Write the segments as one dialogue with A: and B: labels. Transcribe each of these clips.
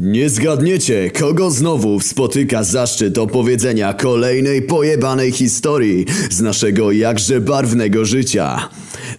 A: Nie zgadniecie, kogo znowu spotyka zaszczyt opowiedzenia kolejnej pojebanej historii z naszego jakże barwnego życia.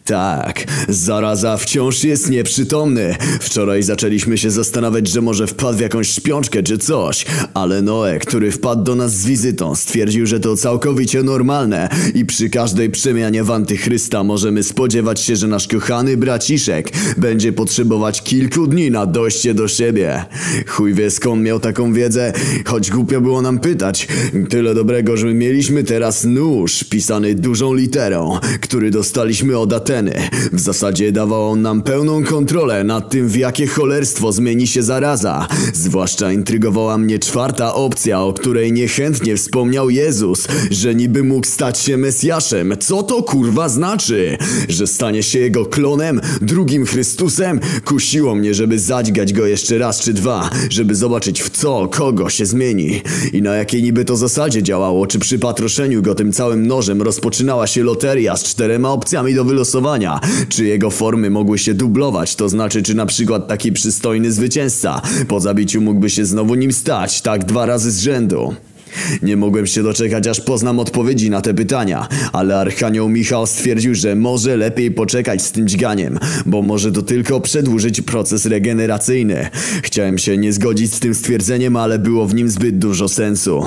A: Tak, zaraza wciąż jest nieprzytomny. Wczoraj zaczęliśmy się zastanawiać, że może wpadł w jakąś śpiączkę czy coś, ale Noe, który wpadł do nas z wizytą, stwierdził, że to całkowicie normalne i przy każdej przemianie w antychrysta możemy spodziewać się, że nasz kochany braciszek będzie potrzebować kilku dni na dojście do siebie. Chuj wie skąd miał taką wiedzę, choć głupio było nam pytać. Tyle dobrego, że mieliśmy teraz nóż pisany dużą literą, który dostaliśmy od Ateny. W zasadzie dawał on nam pełną kontrolę nad tym, w jakie cholerstwo zmieni się zaraza. Zwłaszcza intrygowała mnie czwarta opcja, o której niechętnie wspomniał Jezus, że niby mógł stać się Mesjaszem. Co to kurwa znaczy? Że stanie się jego klonem, drugim Chrystusem? Kusiło mnie, żeby zadźgać go jeszcze raz czy dwa, żeby zobaczyć w co, kogo się zmieni. I na jakiej niby to zasadzie działało, czy przy patroszeniu go tym całym nożem rozpoczynała się loteria z czterema opcjami do wylosowania, czy jego formy mogły się dublować, to znaczy czy na przykład taki przystojny zwycięzca po zabiciu mógłby się znowu nim stać, tak dwa razy z rzędu. Nie mogłem się doczekać, aż poznam odpowiedzi na te pytania, ale Archanioł Michał stwierdził, że może lepiej poczekać z tym dźganiem, bo może to tylko przedłużyć proces regeneracyjny. Chciałem się nie zgodzić z tym stwierdzeniem, ale było w nim zbyt dużo sensu.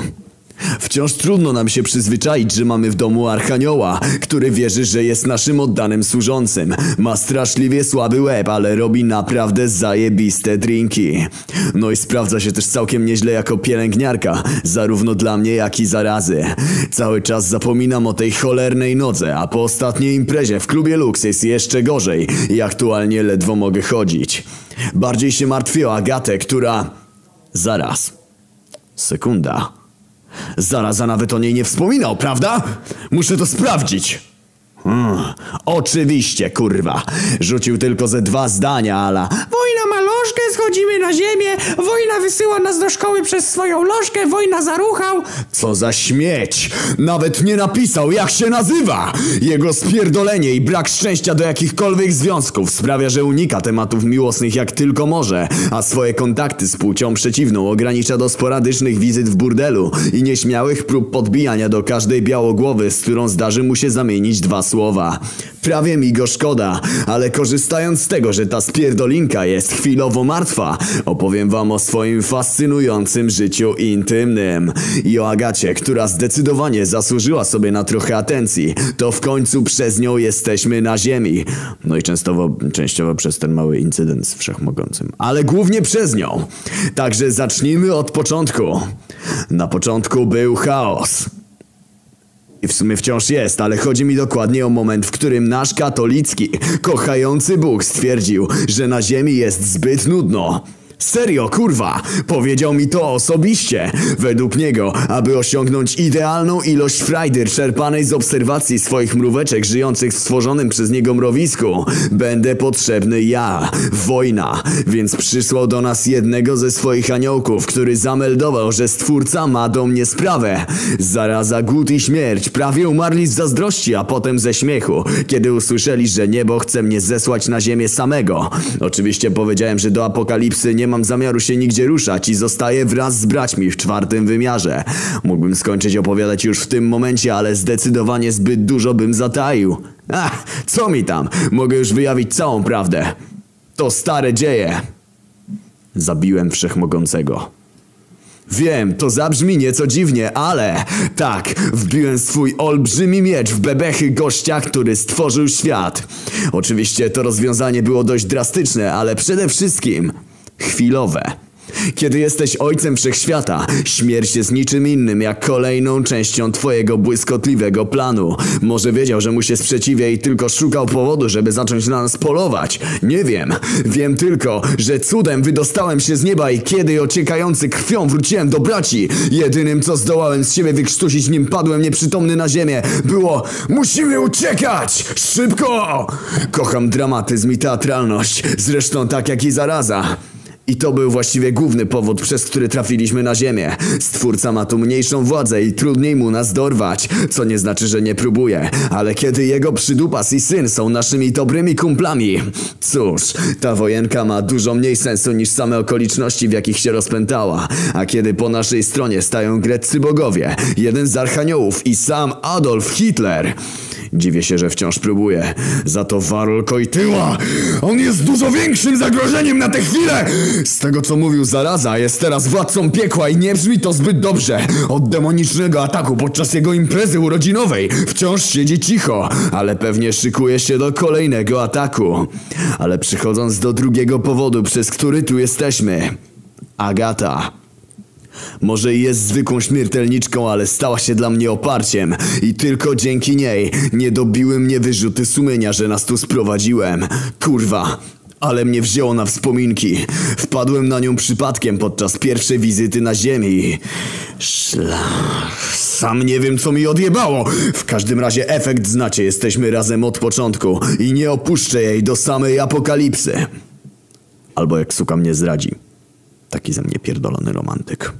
A: Wciąż trudno nam się przyzwyczaić, że mamy w domu Archanioła, który wierzy, że jest naszym oddanym służącym. Ma straszliwie słaby łeb, ale robi naprawdę zajebiste drinki. No i sprawdza się też całkiem nieźle jako pielęgniarka, zarówno dla mnie, jak i zarazy. Cały czas zapominam o tej cholernej nodze, a po ostatniej imprezie w klubie Lux jest jeszcze gorzej i aktualnie ledwo mogę chodzić. Bardziej się martwię o Agatę, która... Zaraz. Sekunda. Zaraza nawet o niej nie wspominał, prawda? Muszę to sprawdzić. Hmm, oczywiście, kurwa. Rzucił tylko ze dwa zdania, ala.
B: Wojna ma lożkę, schodzimy na ziemię, wojna wysyła nas do szkoły przez swoją lożkę, wojna zaruchał.
A: Co za śmieć! Nawet nie napisał, jak się nazywa! Jego spierdolenie i brak szczęścia do jakichkolwiek związków sprawia, że unika tematów miłosnych jak tylko może, a swoje kontakty z płcią przeciwną ogranicza do sporadycznych wizyt w burdelu i nieśmiałych prób podbijania do każdej białogłowy, z którą zdarzy mu się zamienić dwa słowa. Prawie mi go szkoda, ale korzystając z tego, że ta spierdolinka jest chwilowo martwa, opowiem wam o swoim fascynującym życiu intymnym i o Agacie, która zdecydowanie zasłużyła sobie na trochę atencji. To w końcu przez nią jesteśmy na ziemi. No i częstowo, częściowo przez ten mały incydent z Wszechmogącym. Ale głównie przez nią. Także zacznijmy od początku. Na początku był chaos. I w sumie wciąż jest, ale chodzi mi dokładnie o moment, w którym nasz katolicki, kochający Bóg stwierdził, że na ziemi jest zbyt nudno. Serio, kurwa! Powiedział mi to osobiście. Według niego, aby osiągnąć idealną ilość frajdy czerpanej z obserwacji swoich mróweczek żyjących w stworzonym przez niego mrowisku, będę potrzebny ja, wojna. Więc przysłał do nas jednego ze swoich aniołków, który zameldował, że stwórca ma do mnie sprawę. Zaraza, głód i śmierć prawie umarli z zazdrości, a potem ze śmiechu, kiedy usłyszeli, że niebo chce mnie zesłać na ziemię samego. Oczywiście powiedziałem, że do apokalipsy nie mam zamiaru się nigdzie ruszać i zostaję wraz z braćmi w czwartym wymiarze. Mógłbym skończyć opowiadać już w tym momencie, ale zdecydowanie zbyt dużo bym zataił. Ach, co mi tam? Mogę już wyjawić całą prawdę. To stare dzieje. Zabiłem wszechmogącego. Wiem, to zabrzmi nieco dziwnie, ale tak, wbiłem swój olbrzymi miecz w bebechy gościa, który stworzył świat. Oczywiście to rozwiązanie było dość drastyczne, ale przede wszystkim chwilowe. Kiedy jesteś ojcem wszechświata, śmierć jest niczym innym jak kolejną częścią twojego błyskotliwego planu. Może wiedział, że mu się sprzeciwia i tylko szukał powodu, żeby zacząć na nas polować. Nie wiem. Wiem tylko, że cudem wydostałem się z nieba i kiedy ociekający krwią wróciłem do braci, jedynym co zdołałem z siebie wykrztusić, nim padłem nieprzytomny na ziemię, było Musimy uciekać! Szybko! Kocham dramatyzm i teatralność, zresztą tak jak i zaraza. I to był właściwie główny powód, przez który trafiliśmy na ziemię. Stwórca ma tu mniejszą władzę i trudniej mu nas dorwać, co nie znaczy, że nie próbuje. Ale kiedy jego przydupas i syn są naszymi dobrymi kumplami, cóż, ta wojenka ma dużo mniej sensu niż same okoliczności, w jakich się rozpętała. A kiedy po naszej stronie stają greccy bogowie, jeden z archaniołów i sam Adolf Hitler... Dziwię się, że wciąż próbuje. Za to Warol Kojtyła! On jest dużo większym zagrożeniem na tę chwilę! Z tego co mówił Zaraza, jest teraz władcą piekła i nie brzmi to zbyt dobrze. Od demonicznego ataku podczas jego imprezy urodzinowej wciąż siedzi cicho, ale pewnie szykuje się do kolejnego ataku. Ale przychodząc do drugiego powodu, przez który tu jesteśmy. Agata. Może jest zwykłą śmiertelniczką, ale stała się dla mnie oparciem i tylko dzięki niej nie dobiły mnie wyrzuty sumienia, że nas tu sprowadziłem. Kurwa. Ale mnie wzięło na wspominki. Wpadłem na nią przypadkiem podczas pierwszej wizyty na ziemi. Szlach. Sam nie wiem, co mi odjebało. W każdym razie efekt znacie, jesteśmy razem od początku i nie opuszczę jej do samej apokalipsy. Albo jak suka mnie zdradzi. Taki ze mnie pierdolony romantyk.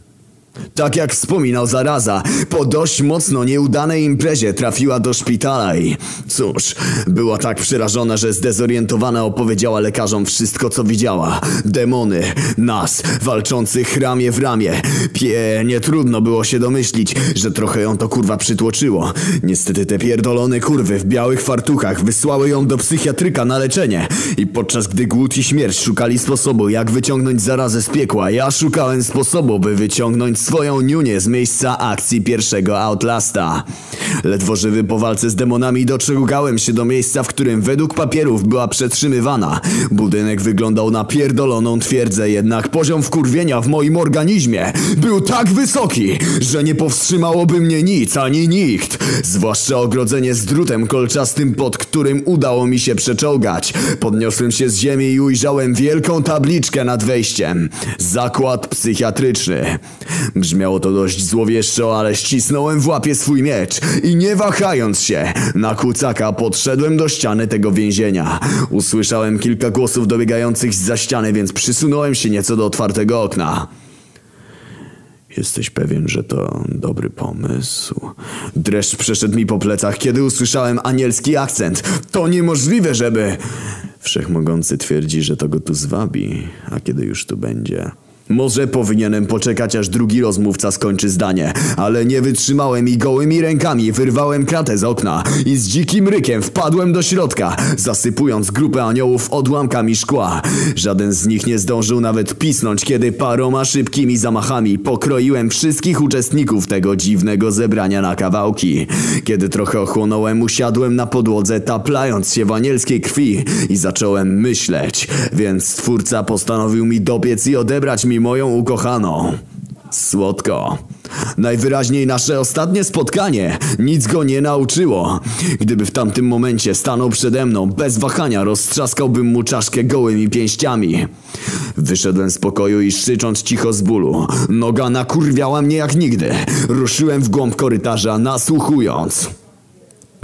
A: Tak jak wspominał Zaraza, po dość mocno nieudanej imprezie trafiła do szpitala i cóż, była tak przerażona, że zdezorientowana opowiedziała lekarzom wszystko co widziała. Demony, nas, walczących ramię w ramię. Pie, nie trudno było się domyślić, że trochę ją to kurwa przytłoczyło. Niestety te pierdolone kurwy w białych fartuchach wysłały ją do psychiatryka na leczenie i podczas gdy głód i śmierć szukali sposobu jak wyciągnąć zarazę z piekła, ja szukałem sposobu by wyciągnąć swoją niunię z miejsca akcji pierwszego Outlasta. Ledwo żywy po walce z demonami doczekałem się do miejsca, w którym według papierów była przetrzymywana. Budynek wyglądał na pierdoloną twierdzę, jednak poziom wkurwienia w moim organizmie był tak wysoki, że nie powstrzymałoby mnie nic ani nikt. Zwłaszcza ogrodzenie z drutem kolczastym, pod którym udało mi się przeczołgać. Podniosłem się z ziemi i ujrzałem wielką tabliczkę nad wejściem. Zakład psychiatryczny. Brzmiało to dość złowieszczo, ale ścisnąłem w łapie swój miecz i nie wahając się, na kucaka podszedłem do ściany tego więzienia. Usłyszałem kilka głosów dobiegających za ściany, więc przysunąłem się nieco do otwartego okna. Jesteś pewien, że to dobry pomysł? Dreszcz przeszedł mi po plecach, kiedy usłyszałem anielski akcent. To niemożliwe, żeby... Wszechmogący twierdzi, że to go tu zwabi, a kiedy już tu będzie... Może powinienem poczekać aż drugi rozmówca skończy zdanie, ale nie wytrzymałem i gołymi rękami wyrwałem kratę z okna i z dzikim rykiem wpadłem do środka, zasypując grupę aniołów odłamkami szkła. Żaden z nich nie zdążył nawet pisnąć, kiedy paroma szybkimi zamachami pokroiłem wszystkich uczestników tego dziwnego zebrania na kawałki. Kiedy trochę ochłonąłem, usiadłem na podłodze, taplając się w anielskiej krwi i zacząłem myśleć, więc stwórca postanowił mi dopiec i odebrać mi moją ukochaną. Słodko. Najwyraźniej nasze ostatnie spotkanie nic go nie nauczyło. Gdyby w tamtym momencie stanął przede mną, bez wahania roztrzaskałbym mu czaszkę gołymi pięściami. Wyszedłem z pokoju i krzycząc cicho z bólu. Noga nakurwiała mnie jak nigdy. Ruszyłem w głąb korytarza, nasłuchując.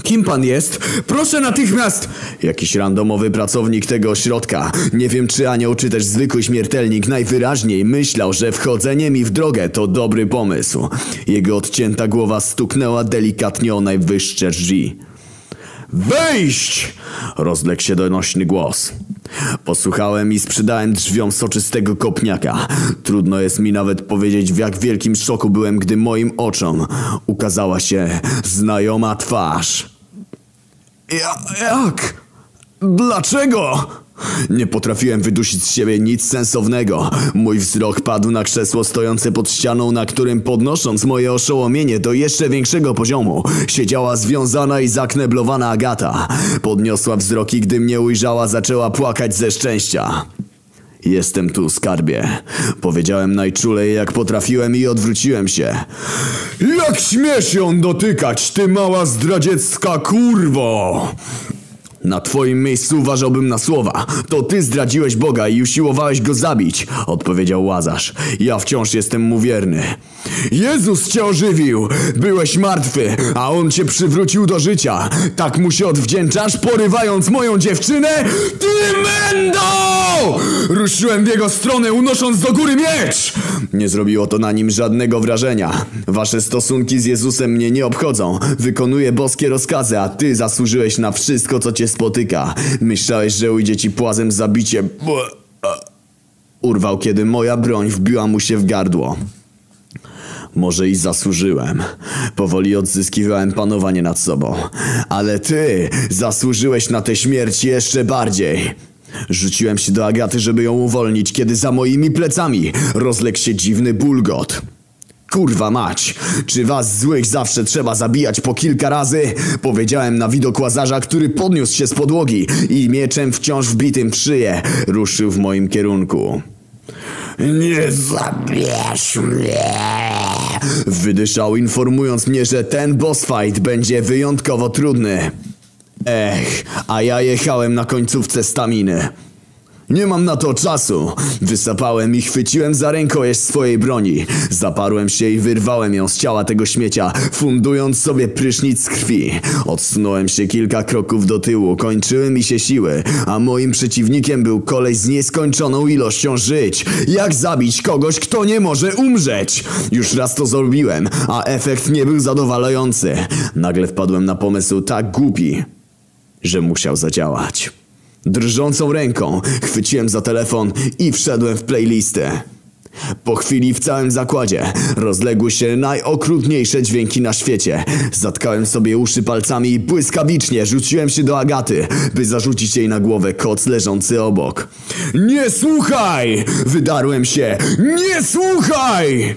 A: Kim pan jest? Proszę natychmiast! Jakiś randomowy pracownik tego ośrodka. Nie wiem czy anioł, czy też zwykły śmiertelnik najwyraźniej myślał, że wchodzenie mi w drogę to dobry pomysł. Jego odcięta głowa stuknęła delikatnie o najwyższe drzwi. Wejść! Rozległ się donośny głos. Posłuchałem i sprzedałem drzwiom soczystego kopniaka. Trudno jest mi nawet powiedzieć w jak wielkim szoku byłem, gdy moim oczom ukazała się znajoma twarz. Ja, jak? Dlaczego? Nie potrafiłem wydusić z siebie nic sensownego. Mój wzrok padł na krzesło stojące pod ścianą, na którym podnosząc moje oszołomienie do jeszcze większego poziomu, siedziała związana i zakneblowana Agata. Podniosła wzrok i gdy mnie ujrzała, zaczęła płakać ze szczęścia. Jestem tu, skarbie. Powiedziałem najczulej jak potrafiłem i odwróciłem się. Jak śmiesz ją dotykać, ty mała zdradziecka kurwo! Na twoim miejscu uważałbym na słowa. To ty zdradziłeś Boga i usiłowałeś go zabić, odpowiedział Łazarz. Ja wciąż jestem mu wierny. Jezus cię ożywił! Byłeś martwy, a on cię przywrócił do życia. Tak mu się odwdzięczasz, porywając moją dziewczynę? Ty mendo! Ruszyłem w jego stronę, unosząc do góry miecz! Nie zrobiło to na nim żadnego wrażenia. Wasze stosunki z Jezusem mnie nie obchodzą. Wykonuję boskie rozkazy, a ty zasłużyłeś na wszystko, co cię spotyka. Myślałeś, że ujdzie ci płazem zabicie. Urwał, kiedy moja broń wbiła mu się w gardło. Może i zasłużyłem. Powoli odzyskiwałem panowanie nad sobą. Ale ty zasłużyłeś na tę śmierć jeszcze bardziej. Rzuciłem się do Agaty, żeby ją uwolnić, kiedy za moimi plecami rozległ się dziwny bulgot. Kurwa mać, czy was złych zawsze trzeba zabijać po kilka razy? Powiedziałem na widok łazarza, który podniósł się z podłogi i mieczem wciąż wbitym w szyję ruszył w moim kierunku. Nie zabierz mnie! Wydyszał, informując mnie, że ten boss fight będzie wyjątkowo trudny. Ech, a ja jechałem na końcówce staminy. Nie mam na to czasu. Wysapałem i chwyciłem za rękojeść swojej broni. Zaparłem się i wyrwałem ją z ciała tego śmiecia, fundując sobie prysznic krwi. Odsunąłem się kilka kroków do tyłu, kończyły mi się siły, a moim przeciwnikiem był koleś z nieskończoną ilością żyć. Jak zabić kogoś, kto nie może umrzeć? Już raz to zrobiłem, a efekt nie był zadowalający. Nagle wpadłem na pomysł tak głupi, że musiał zadziałać. Drżącą ręką chwyciłem za telefon i wszedłem w playlistę. Po chwili w całym zakładzie rozległy się najokrutniejsze dźwięki na świecie. Zatkałem sobie uszy palcami i błyskawicznie rzuciłem się do Agaty, by zarzucić jej na głowę koc leżący obok. Nie słuchaj! Wydarłem się. Nie słuchaj!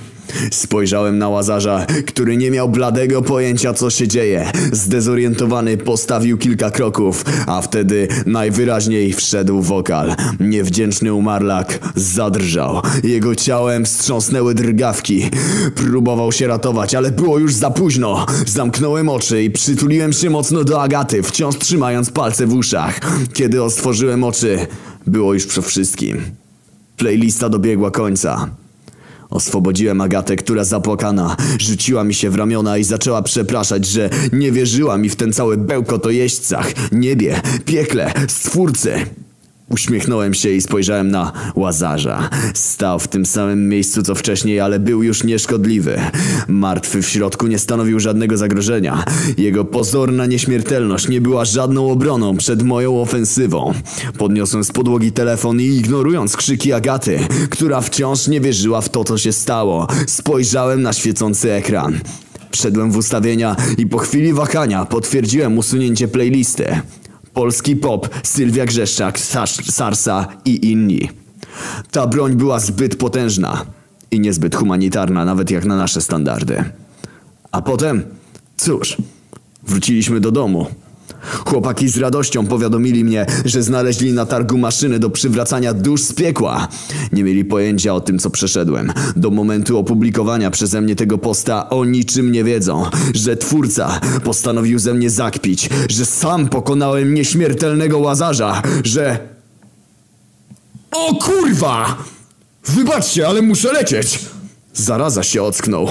A: Spojrzałem na łazarza, który nie miał bladego pojęcia co się dzieje. Zdezorientowany postawił kilka kroków, a wtedy najwyraźniej wszedł wokal. Niewdzięczny umarlak zadrżał. Jego ciałem wstrząsnęły drgawki. Próbował się ratować, ale było już za późno. Zamknąłem oczy i przytuliłem się mocno do Agaty, wciąż trzymając palce w uszach. Kiedy otworzyłem oczy, było już po wszystkim. Playlista dobiegła końca. Oswobodziłem Agatę, która zapłakana rzuciła mi się w ramiona i zaczęła przepraszać, że nie wierzyła mi w ten cały bełkot o jeźdźcach, niebie, piekle, stwórcy. Uśmiechnąłem się i spojrzałem na łazarza. Stał w tym samym miejscu co wcześniej, ale był już nieszkodliwy. Martwy w środku nie stanowił żadnego zagrożenia. Jego pozorna nieśmiertelność nie była żadną obroną przed moją ofensywą. Podniosłem z podłogi telefon i ignorując krzyki Agaty, która wciąż nie wierzyła w to, co się stało, spojrzałem na świecący ekran. Wszedłem w ustawienia i po chwili wahania potwierdziłem usunięcie playlisty. Polski pop, Sylwia Grzeszczak, Sarsa i inni. Ta broń była zbyt potężna i niezbyt humanitarna, nawet jak na nasze standardy. A potem, cóż, wróciliśmy do domu. Chłopaki z radością powiadomili mnie, że znaleźli na targu maszyny do przywracania dusz z piekła. Nie mieli pojęcia o tym, co przeszedłem. Do momentu opublikowania przeze mnie tego posta o niczym nie wiedzą. Że twórca postanowił ze mnie zakpić, że sam pokonałem nieśmiertelnego łazarza, że... O kurwa! Wybaczcie, ale muszę lecieć! Zaraza się ocknął.